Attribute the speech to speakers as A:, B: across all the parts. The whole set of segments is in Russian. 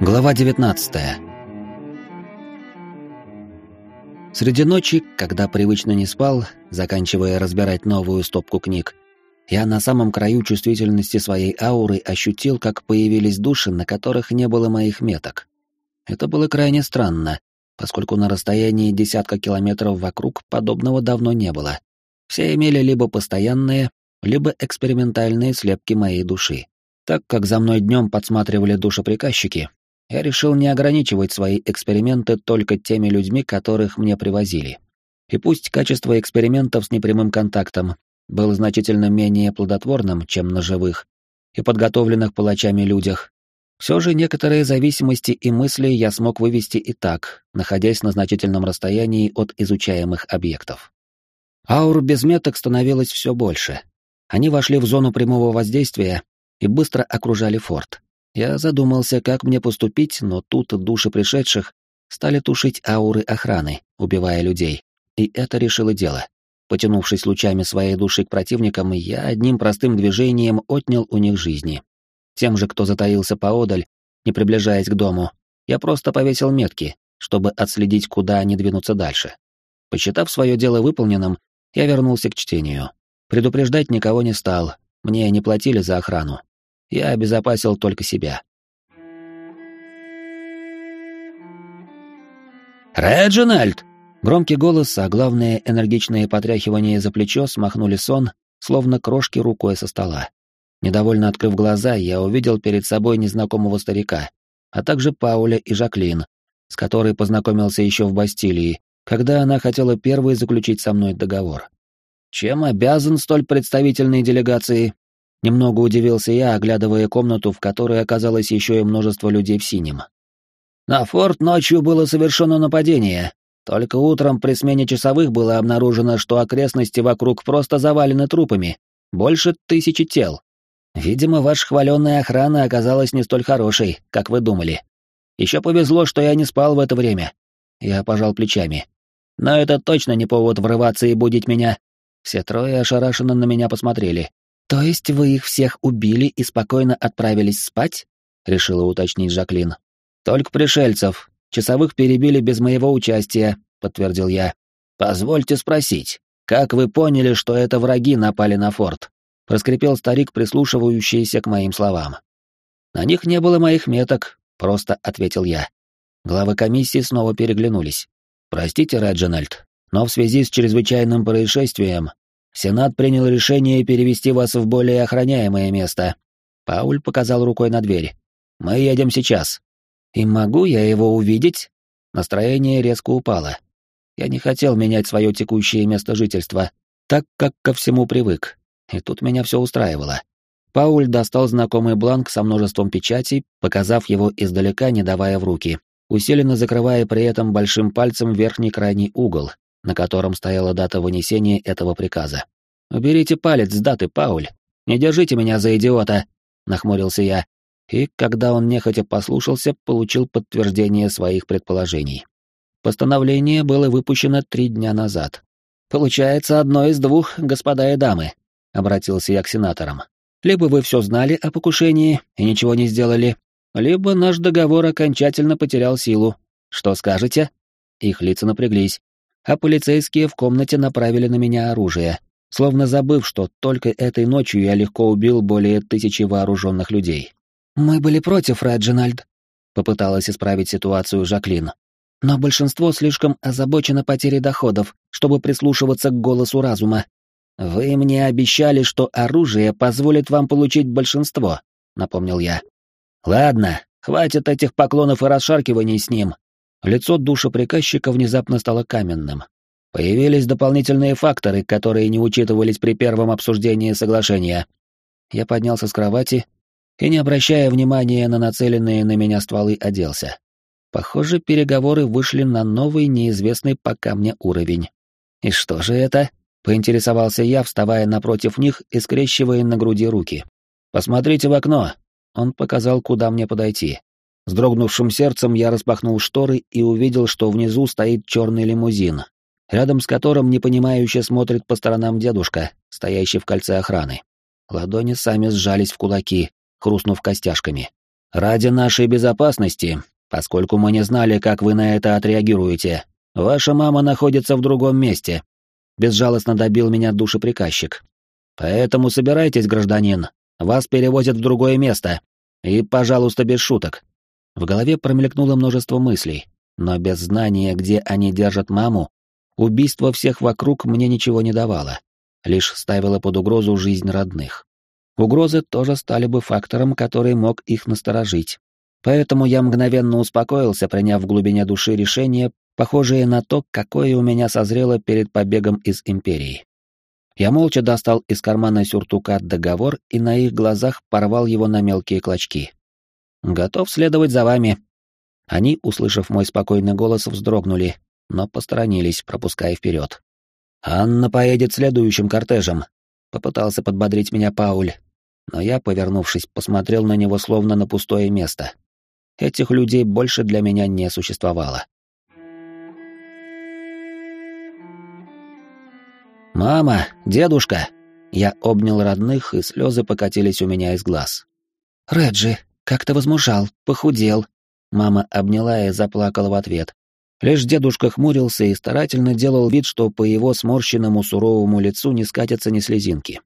A: Глава 19. Среди ночи, когда привычно не спал, заканчивая разбирать новую стопку книг, я на самом краю чувствительности своей ауры ощутил, как появились души, на которых не было моих меток. Это было крайне странно, поскольку на расстоянии десятка километров вокруг подобного давно не было. Все имели либо постоянные, либо экспериментальные слепки моей души. Так как за мной днем подсматривали душеприказчики, я решил не ограничивать свои эксперименты только теми людьми, которых мне привозили. И пусть качество экспериментов с непрямым контактом было значительно менее плодотворным, чем на живых и подготовленных палачами людях, все же некоторые зависимости и мысли я смог вывести и так, находясь на значительном расстоянии от изучаемых объектов. Аур без меток становилось все больше. Они вошли в зону прямого воздействия и быстро окружали форт. Я задумался, как мне поступить, но тут души пришедших стали тушить ауры охраны, убивая людей. И это решило дело. Потянувшись лучами своей души к противникам, я одним простым движением отнял у них жизни. Тем же, кто затаился поодаль, не приближаясь к дому, я просто повесил метки, чтобы отследить, куда они двинутся дальше. Посчитав свое дело выполненным, я вернулся к чтению. Предупреждать никого не стал, мне не платили за охрану я обезопасил только себя.
B: «Реджинальд!»
A: Громкий голос, а главное энергичное потряхивание за плечо смахнули сон, словно крошки рукой со стола. Недовольно открыв глаза, я увидел перед собой незнакомого старика, а также Пауля и Жаклин, с которой познакомился еще в Бастилии, когда она хотела первой заключить со мной договор. Чем обязан столь представительной делегации? Немного удивился я, оглядывая комнату, в которой оказалось еще и множество людей в синем. На форт ночью было совершено нападение. Только утром при смене часовых было обнаружено, что окрестности вокруг просто завалены трупами. Больше тысячи тел. Видимо, ваша хваленная охрана оказалась не столь хорошей, как вы думали. Еще повезло, что я не спал в это время. Я пожал плечами. Но это точно не повод врываться и будить меня. Все трое ошарашенно на меня посмотрели. «То есть вы их всех убили и спокойно отправились спать?» — решила уточнить Жаклин. «Только пришельцев. Часовых перебили без моего участия», — подтвердил я. «Позвольте спросить, как вы поняли, что это враги напали на форт?» — проскрипел старик, прислушивающийся к моим словам. «На них не было моих меток», — просто ответил я. Главы комиссии снова переглянулись. «Простите, Реджинальд, но в связи с чрезвычайным происшествием Сенат принял решение перевести вас в более охраняемое место. Пауль показал рукой на дверь. Мы едем сейчас. И могу я его увидеть? Настроение резко упало. Я не хотел менять свое текущее место жительства, так как ко всему привык. И тут меня все устраивало. Пауль достал знакомый бланк со множеством печатей, показав его издалека, не давая в руки, усиленно закрывая при этом большим пальцем верхний крайний угол, на котором стояла дата вынесения этого приказа. «Уберите палец с даты, Пауль. Не держите меня за идиота», — нахмурился я, и, когда он нехотя послушался, получил подтверждение своих предположений. Постановление было выпущено три дня назад. «Получается, одно из двух, господа и дамы», — обратился я к сенаторам. «Либо вы все знали о покушении и ничего не сделали, либо наш договор окончательно потерял силу. Что скажете?» Их лица напряглись, а полицейские в комнате направили на меня оружие, словно забыв, что только этой ночью я легко убил более тысячи вооруженных людей. «Мы были против, Реджинальд», — попыталась исправить ситуацию Жаклин. «Но большинство слишком озабочено потерей доходов, чтобы прислушиваться к голосу разума. Вы мне обещали, что оружие позволит вам получить большинство», — напомнил я. «Ладно, хватит этих поклонов и расшаркиваний с ним. Лицо душеприказчика внезапно стало каменным. Появились дополнительные факторы, которые не учитывались при первом обсуждении соглашения. Я поднялся с кровати и, не обращая внимания на нацеленные на меня стволы, оделся. Похоже, переговоры вышли на новый, неизвестный пока мне уровень. «И что же это?» — поинтересовался я, вставая напротив них и скрещивая на груди руки. «Посмотрите в окно!» — он показал, куда мне подойти. С дрогнувшим сердцем я распахнул шторы и увидел, что внизу стоит черный лимузин, рядом с которым непонимающе смотрит по сторонам дедушка, стоящий в кольце охраны. Ладони сами сжались в кулаки, хрустнув костяшками. Ради нашей безопасности, поскольку мы не знали, как вы на это отреагируете, ваша мама находится в другом месте. Безжалостно добил меня душеприказчик. Поэтому собирайтесь, гражданин, вас перевозят в другое место. И, пожалуйста, без шуток. В голове промелькнуло множество мыслей, но без знания, где они держат маму, убийство всех вокруг мне ничего не давало, лишь ставило под угрозу жизнь родных. Угрозы тоже стали бы фактором, который мог их насторожить. Поэтому я мгновенно успокоился, приняв в глубине души решение, похожее на то, какое у меня созрело перед побегом из Империи. Я молча достал из кармана сюртука договор и на их глазах порвал его на мелкие клочки. «Готов следовать за вами». Они, услышав мой спокойный голос, вздрогнули, но посторонились, пропуская вперед. «Анна поедет следующим кортежем», — попытался подбодрить меня Пауль, но я, повернувшись, посмотрел на него словно на пустое место. Этих людей больше для меня не существовало. «Мама! Дедушка!» Я обнял родных, и слезы покатились у меня из глаз.
B: «Реджи, как ты возмужал, похудел!»
A: Мама обняла и заплакала в ответ. Лишь дедушка хмурился и старательно делал вид, что по его сморщенному суровому лицу не скатятся ни слезинки.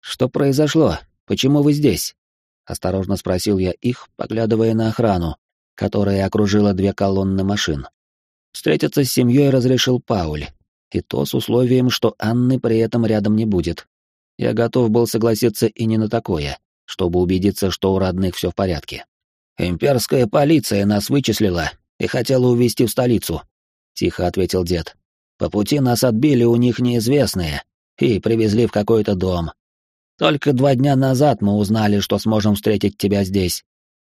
A: «Что произошло? Почему вы здесь?» — осторожно спросил я их, поглядывая на охрану, которая окружила две колонны машин. Встретиться с семьей разрешил Пауль, и то с условием, что Анны при этом рядом не будет. Я готов был согласиться и не на такое, чтобы убедиться, что у родных все в порядке. «Имперская полиция нас вычислила и хотела увезти в столицу», — тихо ответил дед. «По пути нас отбили у них неизвестные и привезли в какой-то дом. Только два дня назад мы узнали, что сможем встретить тебя здесь.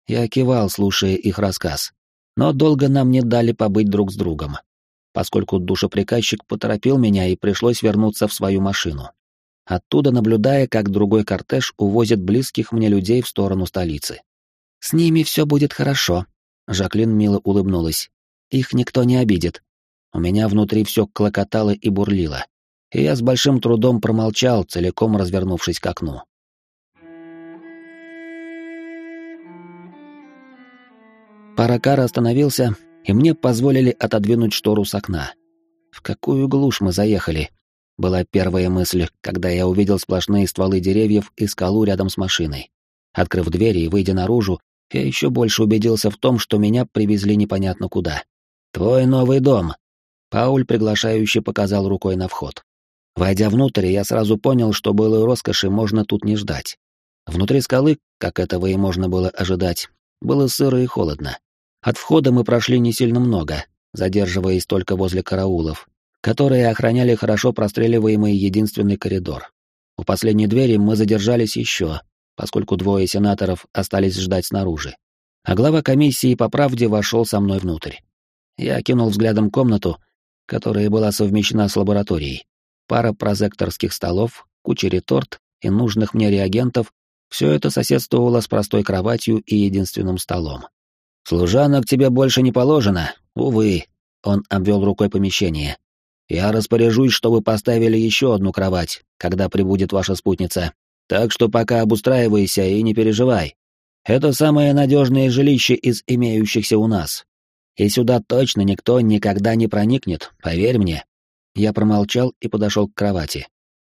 A: Я кивал, слушая их рассказ. Но долго нам не дали побыть друг с другом, поскольку душеприказчик поторопил меня и пришлось вернуться в свою машину. Оттуда наблюдая, как другой кортеж увозит близких мне людей в сторону столицы.
B: «С ними все будет хорошо», — Жаклин мило улыбнулась. «Их никто не обидит».
A: У меня внутри все клокотало и бурлило и я с большим трудом промолчал, целиком развернувшись к окну. Паракар остановился, и мне позволили отодвинуть штору с окна. В какую глушь мы заехали? Была первая мысль, когда я увидел сплошные стволы деревьев и скалу рядом с машиной. Открыв двери и выйдя наружу, я еще больше убедился в том, что меня привезли непонятно куда. «Твой новый дом!» Пауль приглашающе показал рукой на вход. Войдя внутрь, я сразу понял, что былой роскоши можно тут не ждать. Внутри скалы, как этого и можно было ожидать, было сыро и холодно. От входа мы прошли не сильно много, задерживаясь только возле караулов, которые охраняли хорошо простреливаемый единственный коридор. У последней двери мы задержались еще, поскольку двое сенаторов остались ждать снаружи. А глава комиссии по правде вошел со мной внутрь. Я кинул взглядом комнату, которая была совмещена с лабораторией пара прозекторских столов, куча реторт и нужных мне реагентов — все это соседствовало с простой кроватью и единственным столом. «Служанок тебе больше не положено, увы», — он обвел рукой помещение. «Я распоряжусь, чтобы поставили еще одну кровать, когда прибудет ваша спутница. Так что пока обустраивайся и не переживай. Это самое надежное жилище из имеющихся у нас. И сюда точно никто никогда не проникнет, поверь мне. Я промолчал и подошел к кровати.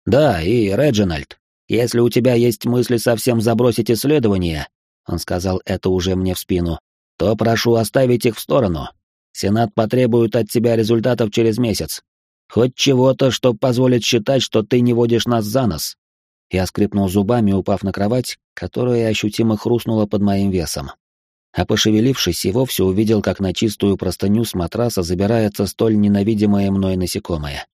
A: «Да, и, Реджинальд, если у тебя есть мысли совсем забросить исследования, он сказал это уже мне в спину, то прошу оставить их в сторону. Сенат потребует от тебя результатов через месяц. Хоть чего-то, что позволит считать, что ты не водишь нас за нос». Я скрипнул зубами, упав на кровать, которая ощутимо хрустнула под моим весом а пошевелившись и вовсе увидел, как на чистую простыню с матраса забирается столь ненавидимое мной насекомое.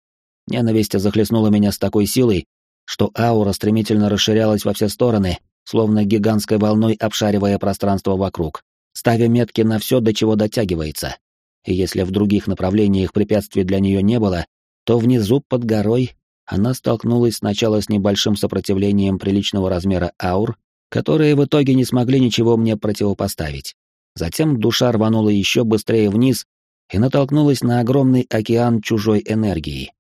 A: Ненависть захлестнула меня с такой силой, что аура стремительно расширялась во все стороны, словно гигантской волной обшаривая пространство вокруг, ставя метки на все, до чего дотягивается. И если в других направлениях препятствий для нее не было, то внизу, под горой, она столкнулась сначала с небольшим сопротивлением приличного размера аур, которые в итоге не смогли ничего мне противопоставить. Затем душа рванула еще быстрее вниз и натолкнулась на огромный океан чужой энергии.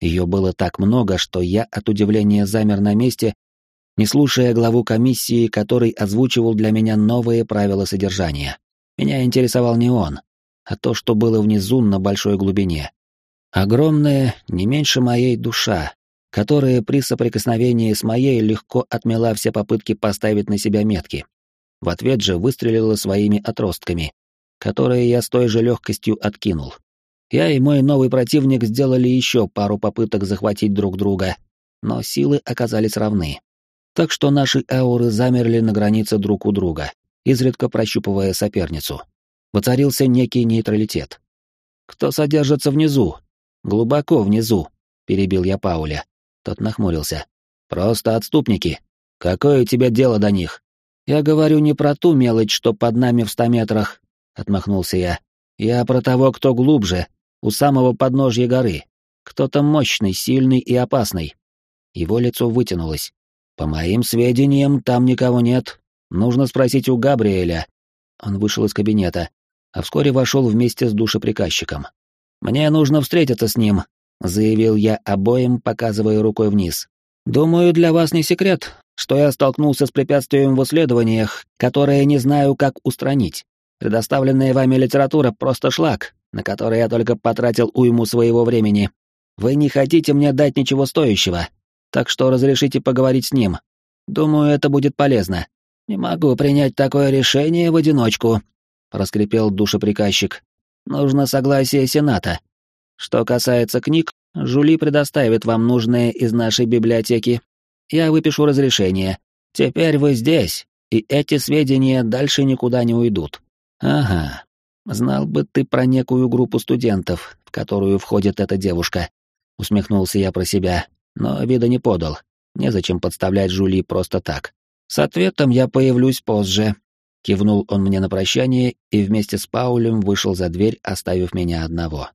A: Ее было так много, что я от удивления замер на месте не слушая главу комиссии, который озвучивал для меня новые правила содержания. Меня интересовал не он, а то, что было внизу на большой глубине. Огромная, не меньше моей душа, которая при соприкосновении с моей легко отмела все попытки поставить на себя метки. В ответ же выстрелила своими отростками, которые я с той же легкостью откинул. Я и мой новый противник сделали еще пару попыток захватить друг друга, но силы оказались равны. Так что наши ауры замерли на границе друг у друга, изредка прощупывая соперницу. Воцарился некий нейтралитет. «Кто содержится внизу?» «Глубоко внизу», — перебил я Пауля. Тот нахмурился. «Просто отступники. Какое тебе дело до них?» «Я говорю не про ту мелочь, что под нами в ста метрах», — отмахнулся я. «Я про того, кто глубже, у самого подножья горы. Кто-то мощный, сильный и опасный». Его лицо вытянулось. «По моим сведениям, там никого нет. Нужно спросить у Габриэля». Он вышел из кабинета, а вскоре вошел вместе с душеприказчиком. «Мне нужно встретиться с ним», — заявил я обоим, показывая рукой вниз. «Думаю, для вас не секрет, что я столкнулся с препятствием в исследованиях, которое не знаю, как устранить. Предоставленная вами литература просто шлак, на который я только потратил уйму своего времени. Вы не хотите мне дать ничего стоящего, так что разрешите поговорить с ним. Думаю, это будет полезно. Не могу принять такое решение в одиночку, проскрипел душеприказчик. Нужно согласие Сената. Что касается книг, Жули предоставит вам нужные из нашей библиотеки. Я выпишу разрешение. Теперь вы здесь, и эти сведения дальше никуда не уйдут. Ага. Знал бы ты про некую группу студентов, в которую входит эта девушка. Усмехнулся я про себя, но вида не подал. Незачем подставлять Жули просто так. С ответом я появлюсь позже. Кивнул он мне на прощание и вместе с Паулем вышел за дверь, оставив меня одного.